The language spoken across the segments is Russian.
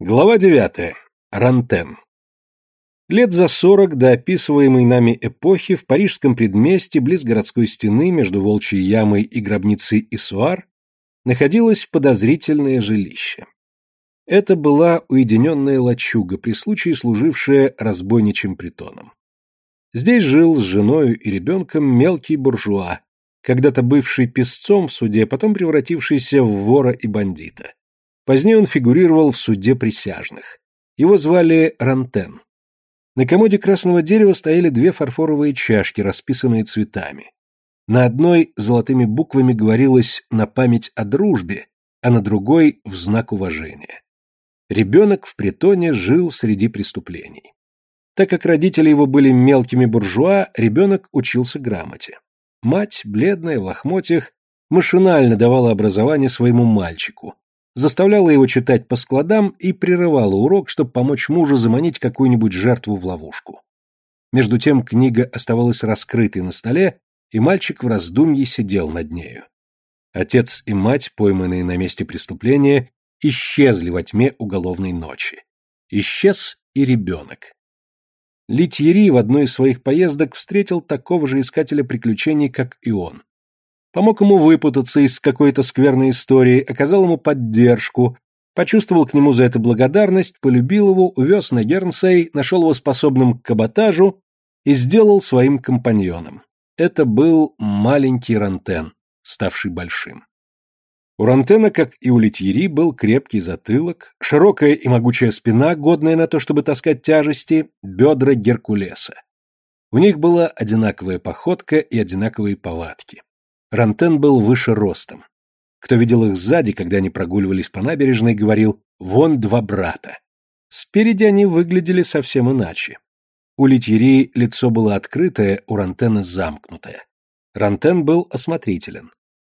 Глава 9. Рантен. Лет за сорок до описываемой нами эпохи в парижском предместье близ городской стены между Волчьей ямой и гробницей Исуар находилось подозрительное жилище. Это была уединенная лачуга, при случае служившая разбойничьим притоном. Здесь жил с женою и ребенком мелкий буржуа, когда-то бывший песцом в суде, потом превратившийся в вора и бандита. Позднее он фигурировал в суде присяжных. Его звали Рантен. На комоде красного дерева стояли две фарфоровые чашки, расписанные цветами. На одной золотыми буквами говорилось «на память о дружбе», а на другой «в знак уважения». Ребенок в притоне жил среди преступлений. Так как родители его были мелкими буржуа, ребенок учился грамоте. Мать, бледная, в лохмотьях, машинально давала образование своему мальчику, заставляла его читать по складам и прерывала урок, чтобы помочь мужу заманить какую-нибудь жертву в ловушку. Между тем книга оставалась раскрытой на столе, и мальчик в раздумье сидел над нею. Отец и мать, пойманные на месте преступления, исчезли во тьме уголовной ночи. Исчез и ребенок. Литьери в одной из своих поездок встретил такого же искателя приключений, как и он помог ему выпутаться из какой-то скверной истории, оказал ему поддержку, почувствовал к нему за это благодарность, полюбил его, увез на Гернсей, нашел его способным к каботажу и сделал своим компаньоном. Это был маленький Рантен, ставший большим. У Рантена, как и у Литьери, был крепкий затылок, широкая и могучая спина, годная на то, чтобы таскать тяжести, бедра Геркулеса. У них была одинаковая походка и одинаковые повадки. Рантен был выше ростом. Кто видел их сзади, когда они прогуливались по набережной, говорил «вон два брата». Спереди они выглядели совсем иначе. У Литьери лицо было открытое, у Рантена замкнутое. Рантен был осмотрителен.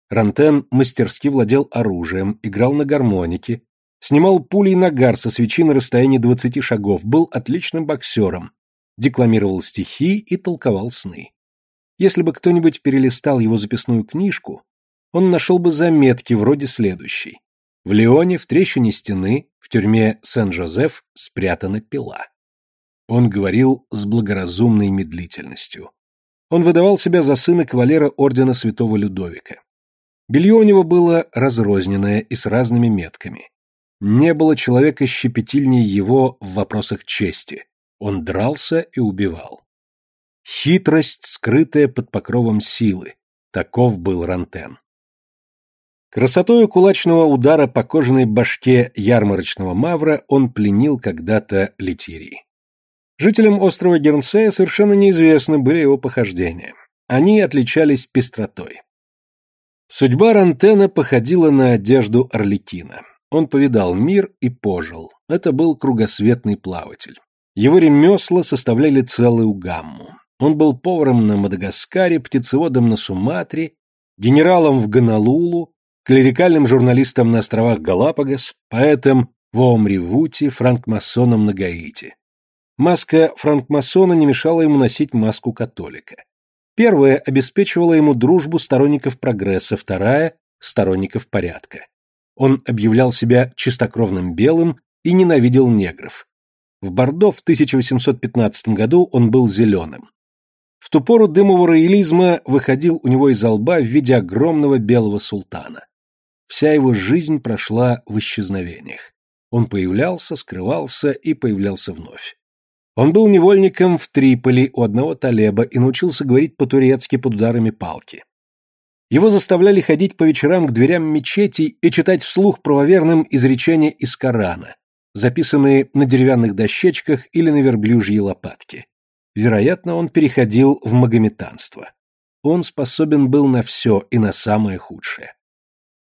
Рантен мастерски владел оружием, играл на гармонике, снимал пулей нагар со свечи на расстоянии двадцати шагов, был отличным боксером, декламировал стихи и толковал сны. Если бы кто-нибудь перелистал его записную книжку, он нашел бы заметки вроде следующей. В Лионе, в трещине стены, в тюрьме Сен-Жозеф спрятана пила. Он говорил с благоразумной медлительностью. Он выдавал себя за сына кавалера ордена святого Людовика. Белье у него было разрозненное и с разными метками. Не было человека щепетильнее его в вопросах чести. Он дрался и убивал. Хитрость, скрытая под покровом силы. Таков был Рантен. Красотою кулачного удара по кожаной башке ярмарочного мавра он пленил когда-то Летирии. Жителям острова Гернсея совершенно неизвестны были его похождения. Они отличались пестротой. Судьба Рантена походила на одежду Орликина. Он повидал мир и пожил. Это был кругосветный плаватель. Его ремесла составляли целую гамму. Он был поваром на Мадагаскаре, птицеводом на Суматре, генералом в Гонолулу, клерикальным журналистом на островах Галапагос, поэтом в Омривуте, франкмасоном на Гаити. Маска франкмасона не мешала ему носить маску католика. Первая обеспечивала ему дружбу сторонников прогресса, вторая – сторонников порядка. Он объявлял себя чистокровным белым и ненавидел негров. В Бордо в 1815 году он был зеленым. В ту пору дым его выходил у него из лба в виде огромного белого султана. Вся его жизнь прошла в исчезновениях. Он появлялся, скрывался и появлялся вновь. Он был невольником в Триполи у одного талеба и научился говорить по-турецки под ударами палки. Его заставляли ходить по вечерам к дверям мечети и читать вслух правоверным изречения из Корана, записанные на деревянных дощечках или на верблюжьей лопатке. Вероятно, он переходил в магометанство. Он способен был на все и на самое худшее.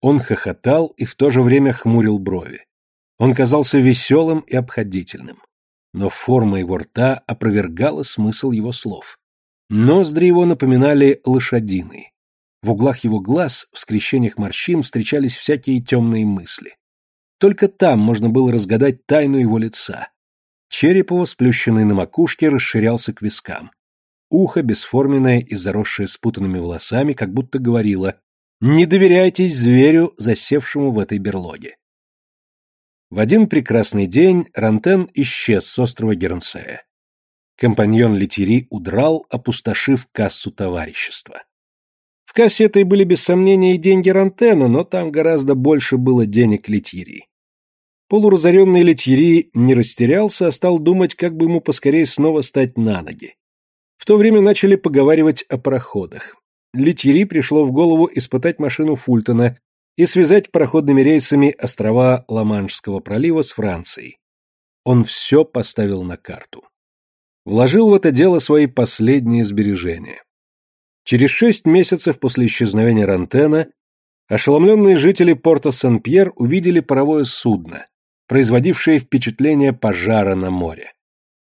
Он хохотал и в то же время хмурил брови. Он казался веселым и обходительным. Но форма его рта опровергала смысл его слов. Ноздри его напоминали лошадиные. В углах его глаз, в скрещениях морщин, встречались всякие темные мысли. Только там можно было разгадать тайну его лица, Череп его, сплющенный на макушке, расширялся к вискам. Ухо, бесформенное и заросшее спутанными волосами, как будто говорило «Не доверяйтесь зверю, засевшему в этой берлоге». В один прекрасный день Рантен исчез с острова Гернсея. Компаньон Летири удрал, опустошив кассу товарищества. В кассе этой были без сомнения и деньги Рантена, но там гораздо больше было денег Летири. Полуразоренный Летьери не растерялся, а стал думать, как бы ему поскорее снова стать на ноги. В то время начали поговаривать о пароходах. Летьери пришло в голову испытать машину Фультона и связать пароходными рейсами острова Ла-Маншского пролива с Францией. Он все поставил на карту. Вложил в это дело свои последние сбережения. Через шесть месяцев после исчезновения Рантена ошеломленные жители порта Сан-Пьер увидели паровое судно, производившее впечатление пожара на море.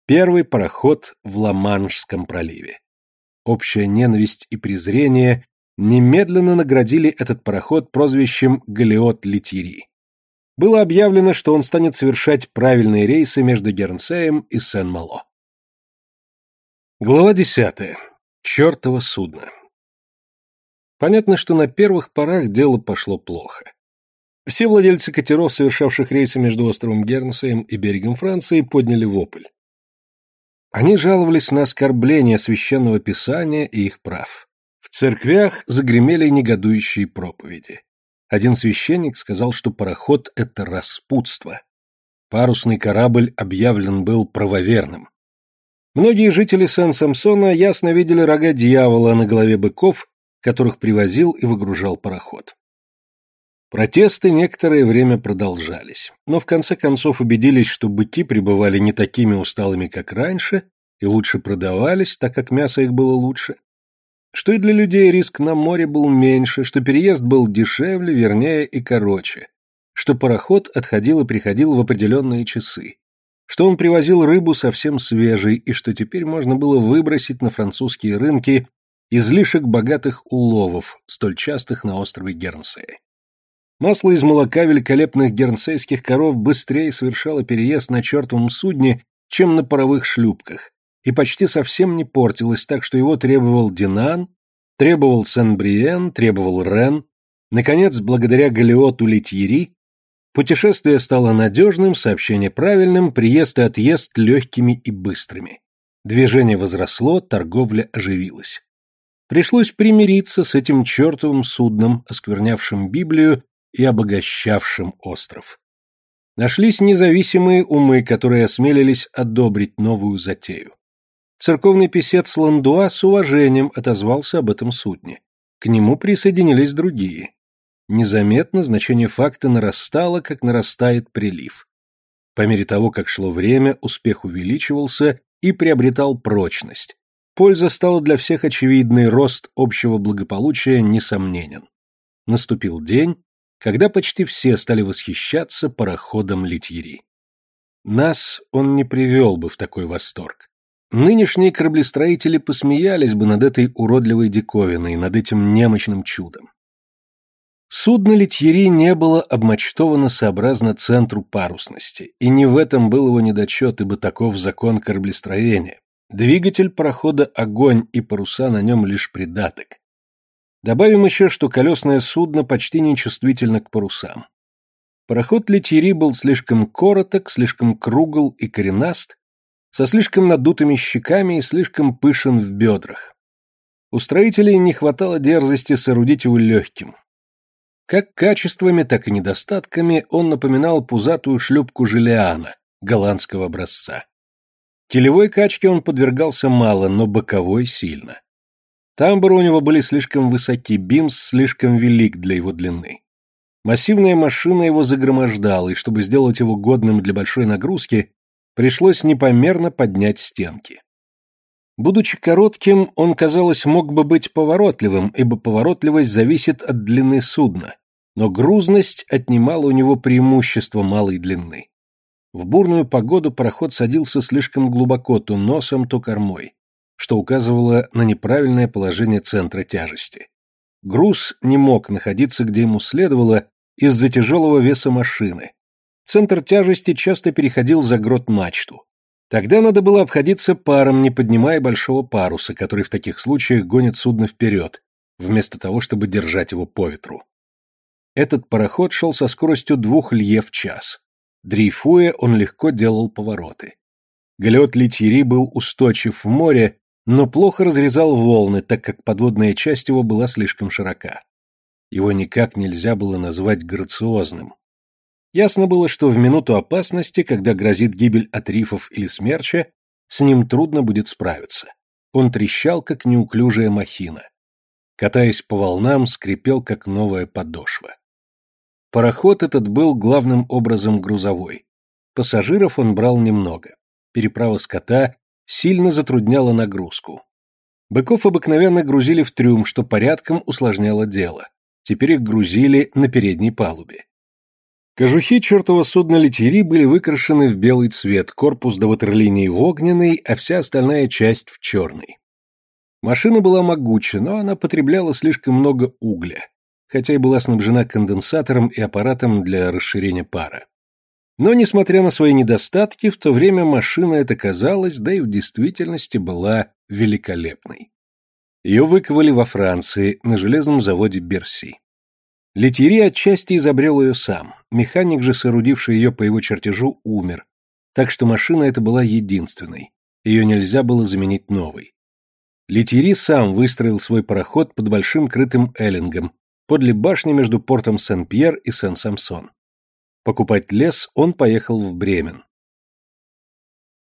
Первый пароход в Ла-Маншском проливе. Общая ненависть и презрение немедленно наградили этот пароход прозвищем «Галиот Летири». Было объявлено, что он станет совершать правильные рейсы между Гернсеем и Сен-Мало. Глава десятая. Чёртово судно. Понятно, что на первых порах дело пошло плохо. Все владельцы катеров, совершавших рейсы между островом Гернсеем и берегом Франции, подняли вопль. Они жаловались на оскорбление священного писания и их прав. В церквях загремели негодующие проповеди. Один священник сказал, что пароход — это распутство. Парусный корабль объявлен был правоверным. Многие жители Сан-Самсона ясно видели рога дьявола на голове быков, которых привозил и выгружал пароход. Протесты некоторое время продолжались, но в конце концов убедились, что быки пребывали не такими усталыми, как раньше, и лучше продавались, так как мясо их было лучше, что и для людей риск на море был меньше, что переезд был дешевле, вернее и короче, что пароход отходил и приходил в определенные часы, что он привозил рыбу совсем свежей и что теперь можно было выбросить на французские рынки излишек богатых уловов, столь частых на острове Гернсея. Масло из молока великолепных гернсейских коров быстрее совершало переезд на чертовом судне, чем на паровых шлюпках, и почти совсем не портилось, так что его требовал Динан, требовал Сен-Бриен, требовал Рен. Наконец, благодаря Галиоту Литьери, путешествие стало надежным, сообщение правильным, приезд и отъезд легкими и быстрыми. Движение возросло, торговля оживилась. Пришлось примириться с этим чертовым судном, осквернявшим Библию и обогащавшим остров. Нашлись независимые умы, которые осмелились одобрить новую затею. Церковный писец Ландуа с уважением отозвался об этом судне. К нему присоединились другие. Незаметно значение факта нарастало, как нарастает прилив. По мере того, как шло время, успех увеличивался и приобретал прочность. Польза стала для всех очевидной, рост общего благополучия несомненен. Наступил день, когда почти все стали восхищаться пароходом Литьери. Нас он не привел бы в такой восторг. Нынешние кораблестроители посмеялись бы над этой уродливой диковиной, над этим немощным чудом. Судно Литьери не было обмочтовано сообразно центру парусности, и не в этом был его недочет, ибо таков закон кораблестроения. Двигатель парохода огонь, и паруса на нем лишь придаток. Добавим еще, что колесное судно почти нечувствительно к парусам. Пароход Летири был слишком короток, слишком кругл и коренаст, со слишком надутыми щеками и слишком пышен в бедрах. У строителей не хватало дерзости соорудить его легким. Как качествами, так и недостатками он напоминал пузатую шлюпку Жилиана, голландского образца. Килевой качке он подвергался мало, но боковой сильно. Тамбуры у него были слишком высоки, бимс слишком велик для его длины. Массивная машина его загромождала, и чтобы сделать его годным для большой нагрузки, пришлось непомерно поднять стенки. Будучи коротким, он, казалось, мог бы быть поворотливым, ибо поворотливость зависит от длины судна, но грузность отнимала у него преимущество малой длины. В бурную погоду пароход садился слишком глубоко то носом, то кормой что указывало на неправильное положение центра тяжести. Груз не мог находиться, где ему следовало, из-за тяжелого веса машины. Центр тяжести часто переходил за грот-мачту. Тогда надо было обходиться паром, не поднимая большого паруса, который в таких случаях гонит судно вперед, вместо того, чтобы держать его по ветру. Этот пароход шел со скоростью двух лье в час. Дрейфуя, он легко делал повороты. Галеот Литьери был устойчив в море, но плохо разрезал волны, так как подводная часть его была слишком широка. Его никак нельзя было назвать грациозным. Ясно было, что в минуту опасности, когда грозит гибель от рифов или смерча, с ним трудно будет справиться. Он трещал, как неуклюжая махина. Катаясь по волнам, скрипел, как новая подошва. Пароход этот был главным образом грузовой. Пассажиров он брал немного. Переправа скота сильно затрудняла нагрузку. Быков обыкновенно грузили в трюм, что порядком усложняло дело. Теперь их грузили на передней палубе. Кожухи чертова судна Литери были выкрашены в белый цвет, корпус до ватерлинии в огненный, а вся остальная часть в черный. Машина была могуча, но она потребляла слишком много угля, хотя и была снабжена конденсатором и аппаратом для расширения пара. Но, несмотря на свои недостатки, в то время машина эта казалась, да и в действительности была великолепной. Ее выковали во Франции, на железном заводе Берси. Летери отчасти изобрел ее сам, механик же, соорудивший ее по его чертежу, умер, так что машина эта была единственной, ее нельзя было заменить новой. Летери сам выстроил свой пароход под большим крытым эллингом, подле башни между портом Сен-Пьер и Сен-Самсон. Покупать лес он поехал в Бремен.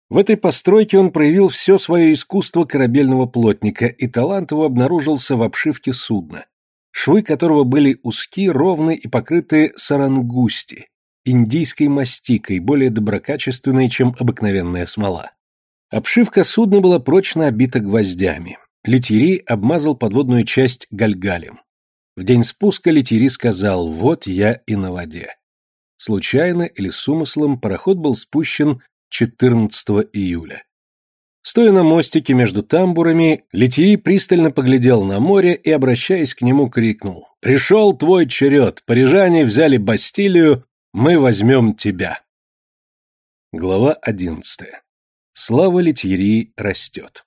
В этой постройке он проявил все свое искусство корабельного плотника, и талант его обнаружился в обшивке судна, швы которого были узки, ровны и покрыты сарангусти, индийской мастикой, более доброкачественной, чем обыкновенная смола. Обшивка судна была прочно обита гвоздями. Летери обмазал подводную часть гальгалем. В день спуска Летери сказал «Вот я и на воде». Случайно или с умыслом пароход был спущен 14 июля. Стоя на мостике между тамбурами, Летери пристально поглядел на море и, обращаясь к нему, крикнул «Пришел твой черед, парижане взяли Бастилию, мы возьмем тебя». Глава одиннадцатая. Слава Летьери растет.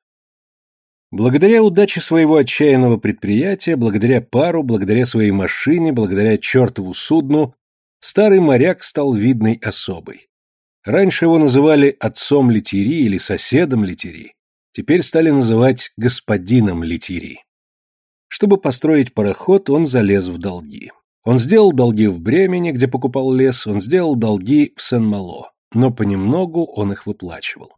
Благодаря удаче своего отчаянного предприятия, благодаря пару, благодаря своей машине, благодаря чертову судну, старый моряк стал видной особой. Раньше его называли отцом Литери или соседом Литери. Теперь стали называть господином Литери. Чтобы построить пароход, он залез в долги. Он сделал долги в Бремени, где покупал лес, он сделал долги в Сен-Мало, но понемногу он их выплачивал.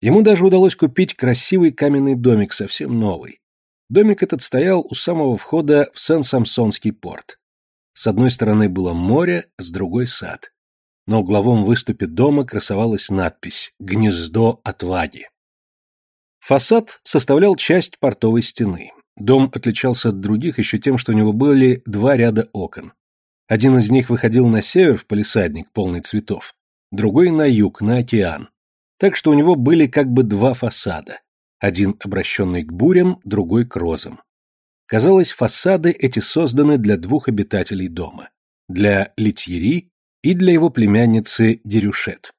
Ему даже удалось купить красивый каменный домик, совсем новый. Домик этот стоял у самого входа в Сен-Самсонский порт. С одной стороны было море, с другой — сад на угловом выступе дома красовалась надпись «Гнездо отваги». Фасад составлял часть портовой стены. Дом отличался от других еще тем, что у него были два ряда окон. Один из них выходил на север в палисадник, полный цветов, другой на юг, на океан. Так что у него были как бы два фасада. Один обращенный к бурям, другой к розам. Казалось, фасады эти созданы для двух обитателей дома. Для Литьери и для его племянницы Дерюшет.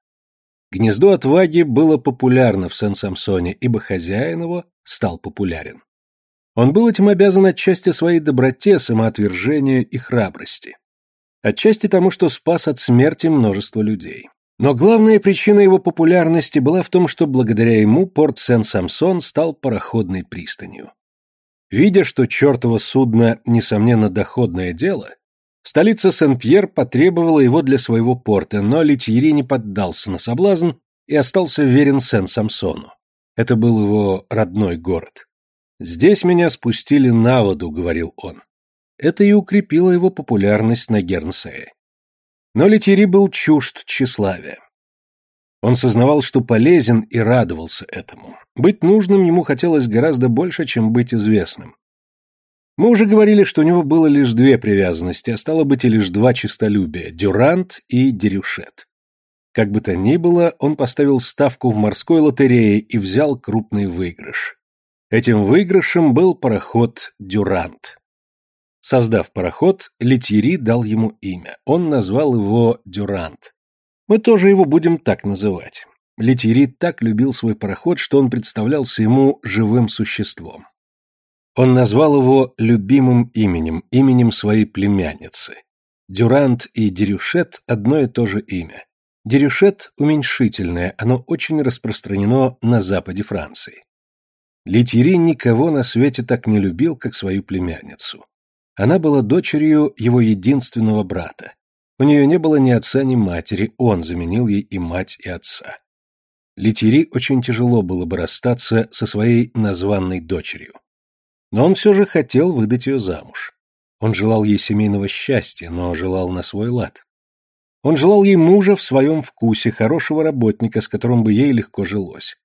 Гнездо отваги было популярно в Сен-Самсоне, ибо хозяин его стал популярен. Он был этим обязан отчасти своей доброте, самоотвержению и храбрости. Отчасти тому, что спас от смерти множество людей. Но главная причина его популярности была в том, что благодаря ему порт Сен-Самсон стал пароходной пристанью. Видя, что чертово судно, несомненно, доходное дело, Столица Сен-Пьер потребовала его для своего порта, но Литьери не поддался на соблазн и остался верен Сен-Самсону. Это был его родной город. «Здесь меня спустили на воду», — говорил он. Это и укрепило его популярность на Гернсее. Но Литьери был чужд тщеславия. Он сознавал, что полезен и радовался этому. Быть нужным ему хотелось гораздо больше, чем быть известным. Мы уже говорили, что у него было лишь две привязанности, а стало быть и лишь два честолюбия – Дюрант и Дерюшет. Как бы то ни было, он поставил ставку в морской лотерее и взял крупный выигрыш. Этим выигрышем был пароход «Дюрант». Создав пароход, Летьери дал ему имя. Он назвал его «Дюрант». Мы тоже его будем так называть. Летьери так любил свой пароход, что он представлялся ему живым существом. Он назвал его любимым именем, именем своей племянницы. Дюрант и Дерюшет – одно и то же имя. Дерюшет – уменьшительное, оно очень распространено на западе Франции. Литьери никого на свете так не любил, как свою племянницу. Она была дочерью его единственного брата. У нее не было ни отца, ни матери, он заменил ей и мать, и отца. Литьери очень тяжело было бы расстаться со своей названной дочерью. Но он все же хотел выдать ее замуж. Он желал ей семейного счастья, но желал на свой лад. Он желал ей мужа в своем вкусе, хорошего работника, с которым бы ей легко жилось.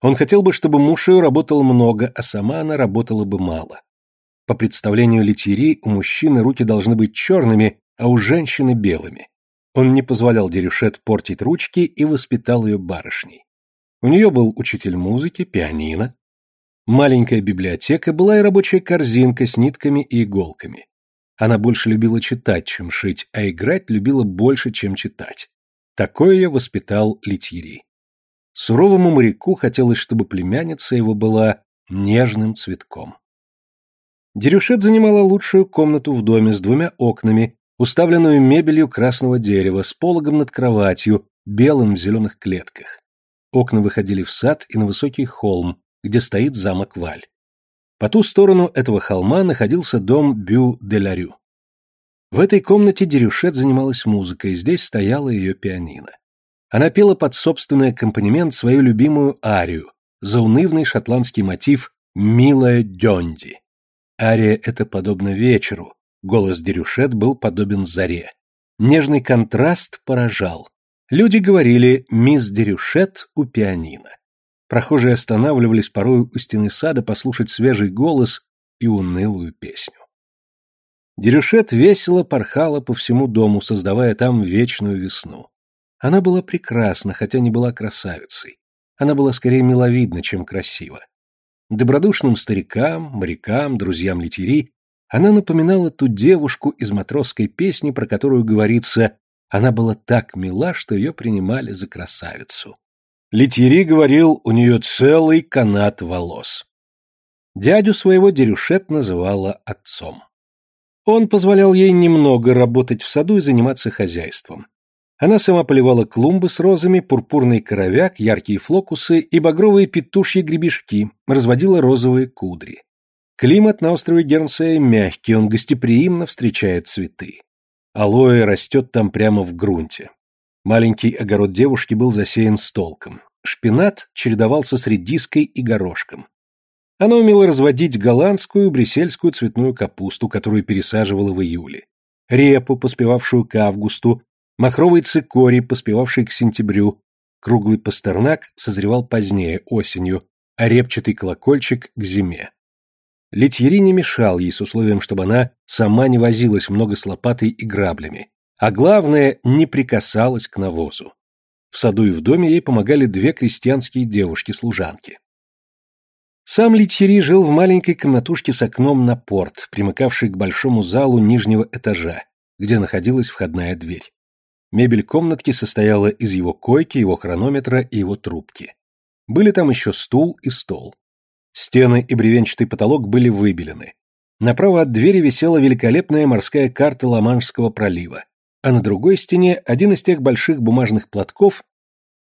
Он хотел бы, чтобы муж ее работал много, а сама она работала бы мало. По представлению Летьери, у мужчины руки должны быть черными, а у женщины белыми. Он не позволял Дерюшет портить ручки и воспитал ее барышней. У нее был учитель музыки, пианино. Маленькая библиотека была и рабочая корзинка с нитками и иголками. Она больше любила читать, чем шить, а играть любила больше, чем читать. Такое я воспитал Литьери. Суровому моряку хотелось, чтобы племянница его была нежным цветком. Дерюшет занимала лучшую комнату в доме с двумя окнами, уставленную мебелью красного дерева, с пологом над кроватью, белым в зеленых клетках. Окна выходили в сад и на высокий холм, где стоит замок Валь. По ту сторону этого холма находился дом Бю-де-Ларю. В этой комнате Дерюшет занималась музыкой, здесь стояла ее пианино. Она пела под собственный аккомпанемент свою любимую арию, заунывный шотландский мотив «Милая Дёнди». Ария это подобно вечеру, голос Дерюшет был подобен заре. Нежный контраст поражал. Люди говорили «Мисс Дерюшет у пианино». Прохожие останавливались порой у стены сада послушать свежий голос и унылую песню. Дерюшет весело порхала по всему дому, создавая там вечную весну. Она была прекрасна, хотя не была красавицей. Она была скорее миловидна, чем красива. Добродушным старикам, морякам, друзьям литери она напоминала ту девушку из матросской песни, про которую говорится «она была так мила, что ее принимали за красавицу». Литьери говорил, у нее целый канат волос. Дядю своего Дерюшет называла отцом. Он позволял ей немного работать в саду и заниматься хозяйством. Она сама поливала клумбы с розами, пурпурный коровяк, яркие флокусы и багровые петушьи гребешки, разводила розовые кудри. Климат на острове Гернсея мягкий, он гостеприимно встречает цветы. Алоэ растет там прямо в грунте. Маленький огород девушки был засеян с толком. Шпинат чередовался с редиской и горошком. Она умела разводить голландскую, брюссельскую цветную капусту, которую пересаживала в июле, репу, поспевавшую к августу, махровый цикорий, поспевавший к сентябрю, круглый пастернак созревал позднее, осенью, а репчатый колокольчик к зиме. Литьери не мешал ей с условием, чтобы она сама не возилась много с лопатой и граблями, а главное, не прикасалась к навозу. В саду и в доме ей помогали две крестьянские девушки-служанки. Сам Литьери жил в маленькой комнатушке с окном на порт, примыкавшей к большому залу нижнего этажа, где находилась входная дверь. Мебель комнатки состояла из его койки, его хронометра и его трубки. Были там еще стул и стол. Стены и бревенчатый потолок были выбелены. Направо от двери висела великолепная морская карта Ла-Маншского пролива, а на другой стене один из тех больших бумажных платков,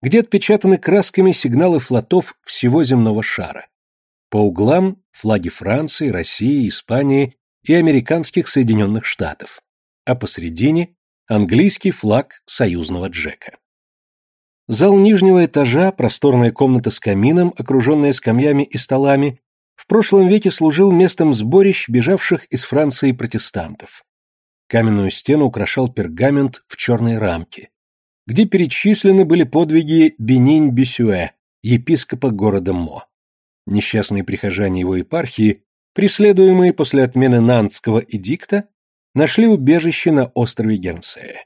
где отпечатаны красками сигналы флотов всего земного шара. По углам флаги Франции, России, Испании и американских Соединенных Штатов, а посередине английский флаг союзного Джека. Зал нижнего этажа, просторная комната с камином, окруженная скамьями и столами, в прошлом веке служил местом сборищ бежавших из Франции протестантов. Каменную стену украшал пергамент в черной рамке, где перечислены были подвиги Бенинь-Бесюэ, епископа города Мо. Несчастные прихожане его епархии, преследуемые после отмены Нантского эдикта, нашли убежище на острове Гернсея.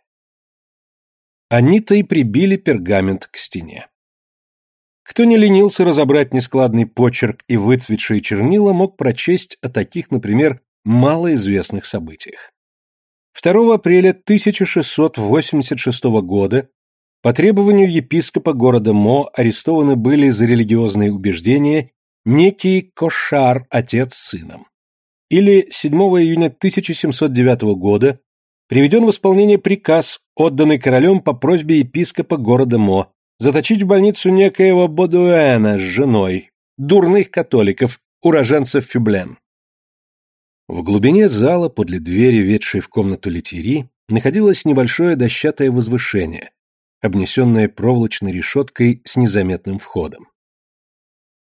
Они-то и прибили пергамент к стене. Кто не ленился разобрать нескладный почерк и выцветшие чернила, мог прочесть о таких, например, малоизвестных событиях. 2 апреля 1686 года по требованию епископа города Мо арестованы были за религиозные убеждения некий Кошар, отец с сыном. Или 7 июня 1709 года приведен в исполнение приказ, отданный королем по просьбе епископа города Мо, заточить в больницу некоего Бодуэна с женой, дурных католиков, уроженцев Фюблен. В глубине зала, подле двери, ведшей в комнату Летири, находилось небольшое дощатое возвышение, обнесенное проволочной решеткой с незаметным входом.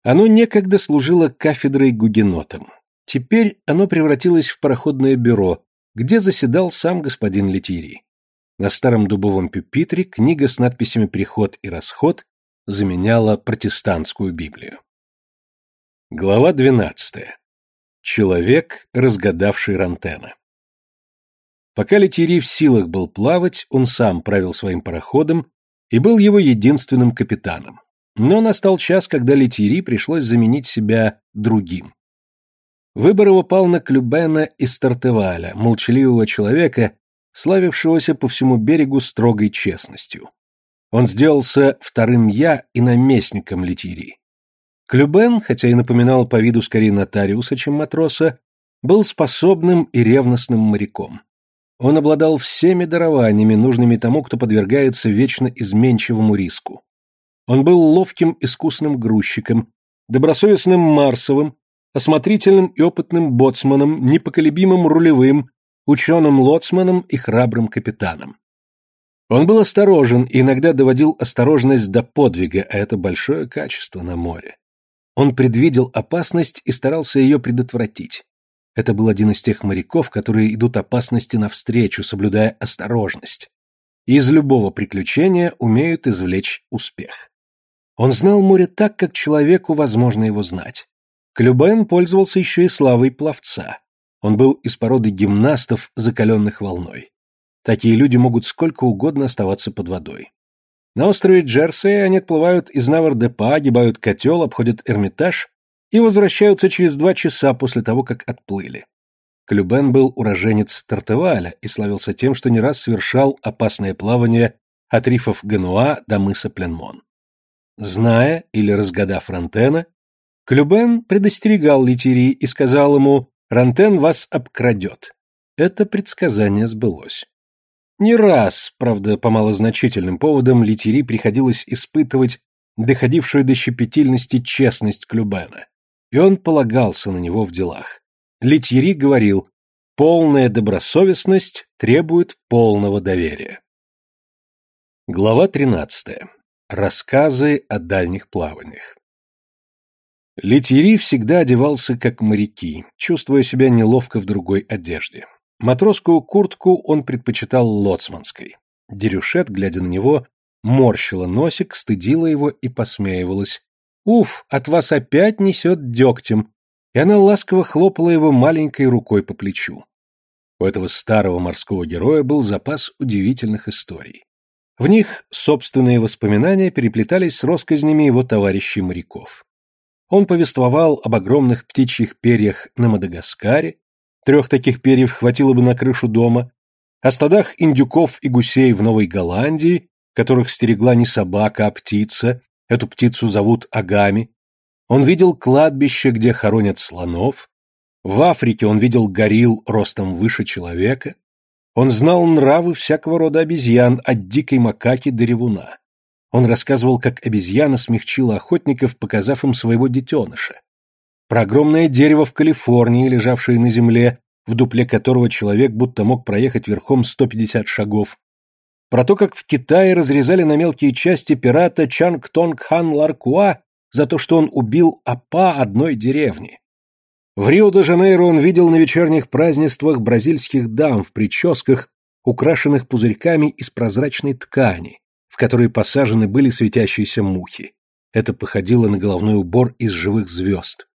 Оно некогда служило кафедрой гугенотам. Теперь оно превратилось в пароходное бюро, где заседал сам господин Летири. На старом дубовом пюпитре книга с надписями «Приход» и «Расход» заменяла протестантскую Библию. Глава 12. Человек, разгадавший Рантена. Пока Летири в силах был плавать, он сам правил своим пароходом и был его единственным капитаном. Но настал час, когда Летири пришлось заменить себя другим. Выбор его пал на Клюбена из Тартеваля, молчаливого человека, славившегося по всему берегу строгой честностью. Он сделался вторым «я» и наместником Летирии. Клюбен, хотя и напоминал по виду скорее нотариуса, чем матроса, был способным и ревностным моряком. Он обладал всеми дарованиями, нужными тому, кто подвергается вечно изменчивому риску. Он был ловким, искусным грузчиком, добросовестным Марсовым, осмотрительным и опытным боцманом, непоколебимым рулевым, ученым-лоцманом и храбрым капитаном. Он был осторожен и иногда доводил осторожность до подвига, а это большое качество на море. Он предвидел опасность и старался ее предотвратить. Это был один из тех моряков, которые идут опасности навстречу, соблюдая осторожность. из любого приключения умеют извлечь успех. Он знал море так, как человеку возможно его знать. Клюбен пользовался еще и славой пловца. Он был из породы гимнастов, закаленных волной. Такие люди могут сколько угодно оставаться под водой. На острове Джерси они отплывают из Навар-де-Па, огибают котел, обходят Эрмитаж и возвращаются через два часа после того, как отплыли. Клюбен был уроженец Тартеваля и славился тем, что не раз совершал опасное плавание от рифов Генуа до мыса Пленмон. Зная или разгадав Рантена, Клюбен предостерегал Литери и сказал ему Рантен вас обкрадет. Это предсказание сбылось. Не раз, правда, по малозначительным поводам Литери приходилось испытывать доходившую до щепетильности честность Клюбена, и он полагался на него в делах. Литьери говорил, полная добросовестность требует полного доверия. Глава 13. Рассказы о дальних плаваниях. Летьери всегда одевался как моряки, чувствуя себя неловко в другой одежде. Матросскую куртку он предпочитал лоцманской. Дерюшет, глядя на него, морщила носик, стыдила его и посмеивалась. «Уф, от вас опять несет дегтем!» И она ласково хлопала его маленькой рукой по плечу. У этого старого морского героя был запас удивительных историй. В них собственные воспоминания переплетались с россказнями его товарищей-моряков. Он повествовал об огромных птичьих перьях на Мадагаскаре, трех таких перьев хватило бы на крышу дома, о стадах индюков и гусей в Новой Голландии, которых стерегла не собака, а птица, эту птицу зовут Агами. Он видел кладбище, где хоронят слонов. В Африке он видел горилл ростом выше человека. Он знал нравы всякого рода обезьян, от дикой макаки до ревуна. Он рассказывал, как обезьяна смягчила охотников, показав им своего детеныша. Про огромное дерево в Калифорнии, лежавшее на земле, в дупле которого человек будто мог проехать верхом 150 шагов. Про то, как в Китае разрезали на мелкие части пирата Чанг Тонг Хан Ларкуа за то, что он убил апа одной деревни. В Рио-де-Жанейро он видел на вечерних празднествах бразильских дам в прическах, украшенных пузырьками из прозрачной ткани, в которые посажены были светящиеся мухи. Это походило на головной убор из живых звезд.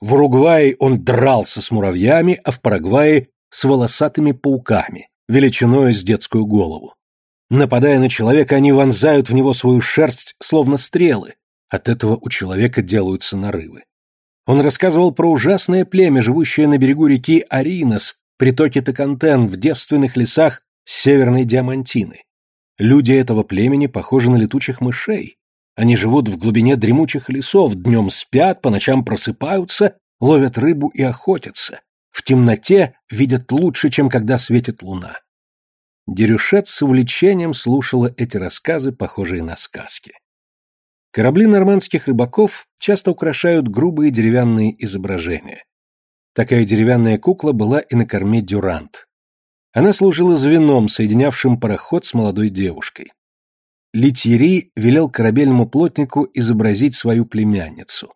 В Уругвае он дрался с муравьями, а в Парагвае с волосатыми пауками, величиной с детскую голову. Нападая на человека, они вонзают в него свою шерсть, словно стрелы. От этого у человека делаются нарывы. Он рассказывал про ужасное племя, живущее на берегу реки Аринос, притоке Токантен, в девственных лесах Северной Диамантины. Люди этого племени похожи на летучих мышей. Они живут в глубине дремучих лесов, днем спят, по ночам просыпаются, ловят рыбу и охотятся. В темноте видят лучше, чем когда светит луна. Дерюшет с увлечением слушала эти рассказы, похожие на сказки. Корабли нормандских рыбаков часто украшают грубые деревянные изображения. Такая деревянная кукла была и на корме «Дюрант». Она служила звеном, соединявшим пароход с молодой девушкой. Литьери велел корабельному плотнику изобразить свою племянницу.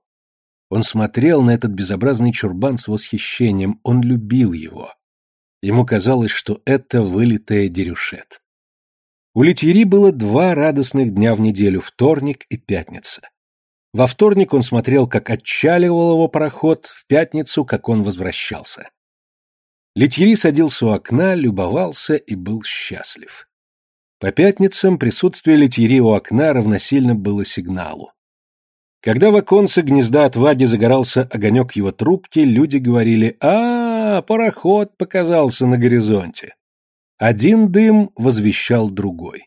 Он смотрел на этот безобразный чурбан с восхищением, он любил его. Ему казалось, что это вылитая дерюшет. У Литьери было два радостных дня в неделю, вторник и пятница. Во вторник он смотрел, как отчаливал его пароход, в пятницу, как он возвращался. Литьери садился у окна, любовался и был счастлив. По пятницам присутствие Литьери у окна равносильно было сигналу. Когда в оконце гнезда отваги загорался огонек его трубки, люди говорили «А, пароход показался на горизонте». Один дым возвещал другой.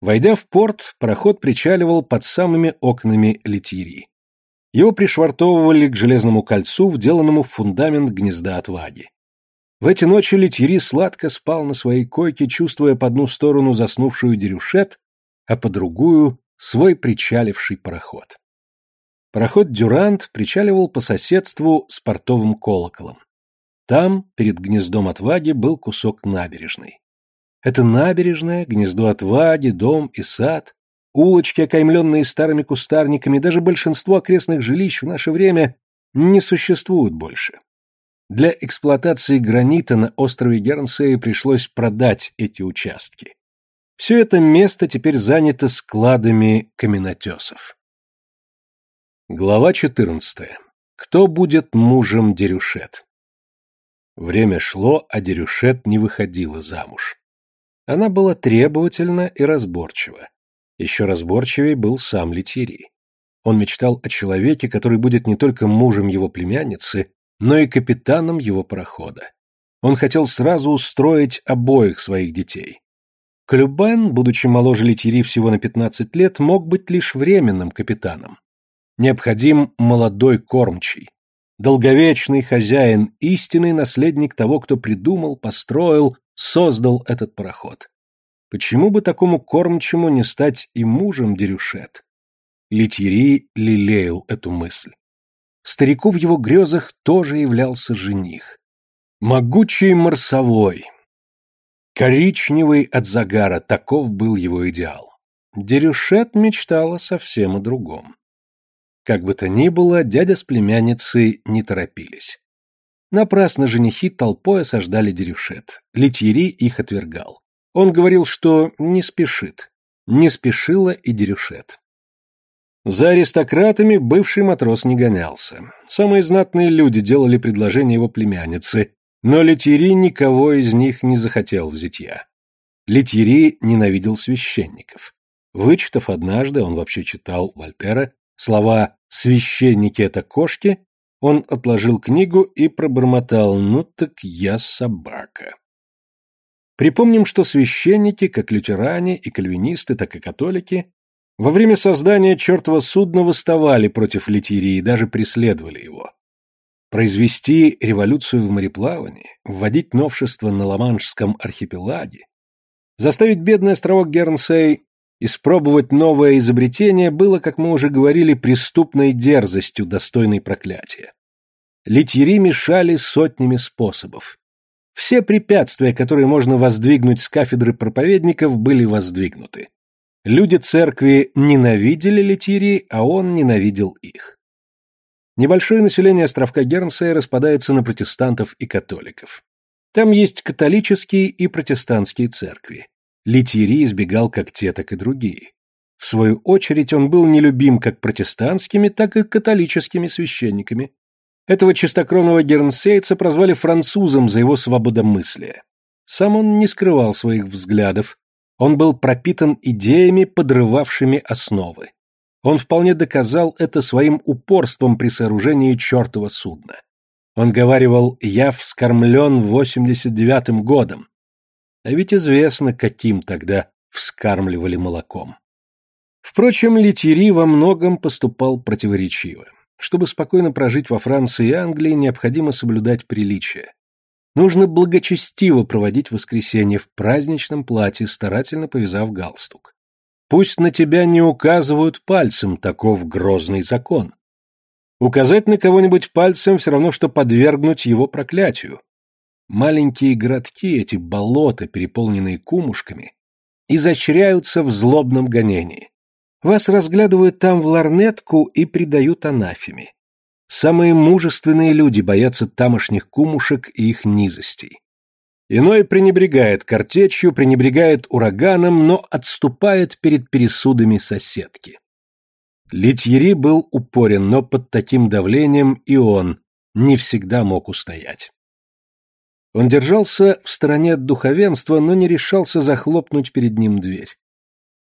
Войдя в порт, пароход причаливал под самыми окнами Литьери. Его пришвартовывали к железному кольцу, вделанному в фундамент гнезда отваги. В эти ночи Литьери сладко спал на своей койке, чувствуя по одну сторону заснувшую дерюшет, а по другую — свой причаливший пароход. Пароход «Дюрант» причаливал по соседству с портовым колоколом. Там, перед гнездом отваги, был кусок набережной. Это набережная, гнездо отваги, дом и сад, улочки, окаймленные старыми кустарниками, даже большинство окрестных жилищ в наше время не существуют больше. Для эксплуатации гранита на острове Гернсее пришлось продать эти участки. Все это место теперь занято складами каменотесов. Глава 14. Кто будет мужем Дерюшет? Время шло, а Дерюшет не выходила замуж. Она была требовательна и разборчива. Еще разборчивее был сам Летирий. Он мечтал о человеке, который будет не только мужем его племянницы, но и капитаном его парохода. Он хотел сразу устроить обоих своих детей. Клюбен, будучи моложе Летири всего на 15 лет, мог быть лишь временным капитаном. Необходим молодой кормчий, долговечный хозяин, истинный наследник того, кто придумал, построил, создал этот пароход. Почему бы такому кормчему не стать и мужем Дерюшет? Литьери лелеял эту мысль. Старику в его грезах тоже являлся жених. Могучий марсовой, коричневый от загара, таков был его идеал. Дерюшет мечтала совсем о другом. Как бы то ни было, дядя с племянницей не торопились. Напрасно женихи толпой осаждали Дерюшет. Литьери их отвергал. Он говорил, что не спешит. Не спешила и Дерюшет. За аристократами бывший матрос не гонялся. Самые знатные люди делали предложение его племяннице, но Летьери никого из них не захотел в зятья. Летьери ненавидел священников. Вычитав однажды, он вообще читал Вольтера, слова «священники — это кошки», он отложил книгу и пробормотал «ну так я собака». Припомним, что священники, как лютеране и кальвинисты, так и католики, во время создания чертова судна восставали против Литирии и даже преследовали его. Произвести революцию в мореплавании, вводить новшества на Ла-Маншском архипелаге, заставить бедный островок Гернсей Испробовать новое изобретение было, как мы уже говорили, преступной дерзостью, достойной проклятия. Литьери мешали сотнями способов. Все препятствия, которые можно воздвигнуть с кафедры проповедников, были воздвигнуты. Люди церкви ненавидели Литьери, а он ненавидел их. Небольшое население островка Гернсея распадается на протестантов и католиков. Там есть католические и протестантские церкви. Литьери избегал как те, так и другие. В свою очередь он был нелюбим как протестантскими, так и католическими священниками. Этого чистокровного гернсейца прозвали французом за его свободомыслие. Сам он не скрывал своих взглядов. Он был пропитан идеями, подрывавшими основы. Он вполне доказал это своим упорством при сооружении чертова судна. Он говаривал «Я вскормлен 89-м годом, а ведь известно, каким тогда вскармливали молоком. Впрочем, Летири во многом поступал противоречиво. Чтобы спокойно прожить во Франции и Англии, необходимо соблюдать приличие. Нужно благочестиво проводить воскресенье в праздничном платье, старательно повязав галстук. Пусть на тебя не указывают пальцем, таков грозный закон. Указать на кого-нибудь пальцем все равно, что подвергнуть его проклятию. Маленькие городки, эти болота, переполненные кумушками, изощряются в злобном гонении. Вас разглядывают там в ларнетку и предают анафеме. Самые мужественные люди боятся тамошних кумушек и их низостей. Иной пренебрегает картечью, пренебрегает ураганом, но отступает перед пересудами соседки. Литьери был упорен, но под таким давлением и он не всегда мог устоять. Он держался в стороне от духовенства, но не решался захлопнуть перед ним дверь.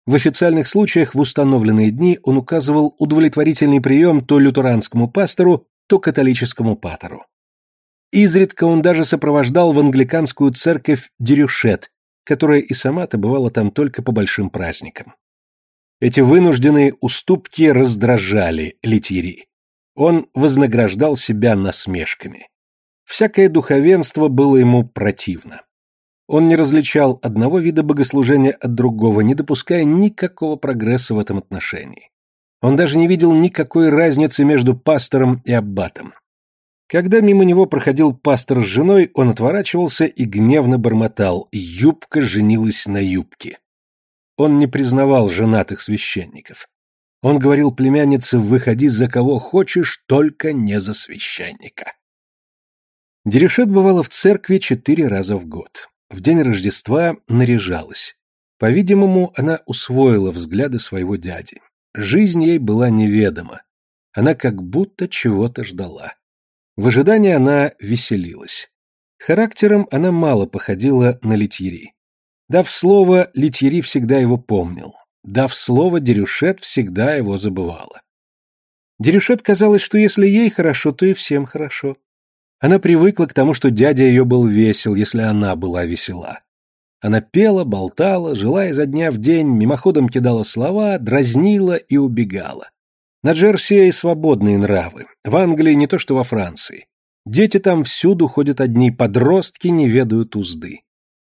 В официальных случаях в установленные дни он указывал удовлетворительный прием то лютеранскому пастору, то католическому патору. Изредка он даже сопровождал в англиканскую церковь Дерюшет, которая и сама-то бывала там только по большим праздникам. Эти вынужденные уступки раздражали Литьери. Он вознаграждал себя насмешками. Всякое духовенство было ему противно. Он не различал одного вида богослужения от другого, не допуская никакого прогресса в этом отношении. Он даже не видел никакой разницы между пастором и аббатом. Когда мимо него проходил пастор с женой, он отворачивался и гневно бормотал «Юбка женилась на юбке». Он не признавал женатых священников. Он говорил племяннице «Выходи за кого хочешь, только не за священника». Дерешет бывала в церкви четыре раза в год. В день Рождества наряжалась. По-видимому, она усвоила взгляды своего дяди. Жизнь ей была неведома. Она как будто чего-то ждала. В ожидании она веселилась. Характером она мало походила на Литьери. Дав слово, Литьери всегда его помнил. Дав слово, Дерюшет всегда его забывала. Дерюшет казалось, что если ей хорошо, то и всем хорошо. Она привыкла к тому, что дядя ее был весел, если она была весела. Она пела, болтала, жила изо дня в день, мимоходом кидала слова, дразнила и убегала. На Джерсии свободные нравы. В Англии не то что во Франции. Дети там всюду ходят одни, подростки не ведают узды.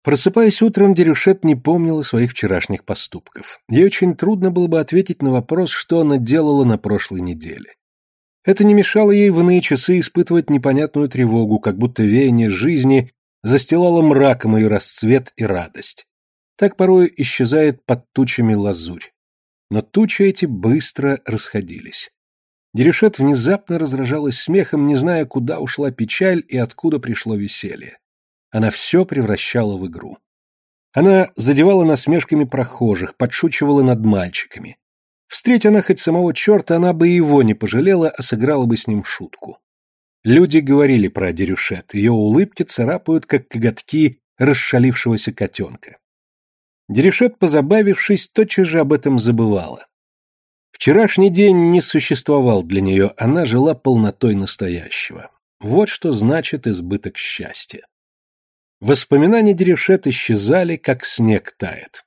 Просыпаясь утром, Дерюшет не помнила своих вчерашних поступков. Ей очень трудно было бы ответить на вопрос, что она делала на прошлой неделе. Это не мешало ей в иные часы испытывать непонятную тревогу, как будто веяние жизни застилало мраком ее расцвет и радость. Так порой исчезает под тучами лазурь но тучи эти быстро расходились. Дерешет внезапно разражалась смехом, не зная, куда ушла печаль и откуда пришло веселье. Она все превращала в игру. Она задевала насмешками прохожих, подшучивала над мальчиками. Встреть она хоть самого черта, она бы его не пожалела, а сыграла бы с ним шутку. Люди говорили про Дерюшет, ее улыбки царапают, как коготки расшалившегося котенка. Дерешет, позабавившись, тотчас же об этом забывала. Вчерашний день не существовал для нее, она жила полнотой настоящего. Вот что значит избыток счастья. Воспоминания Дерешет исчезали, как снег тает.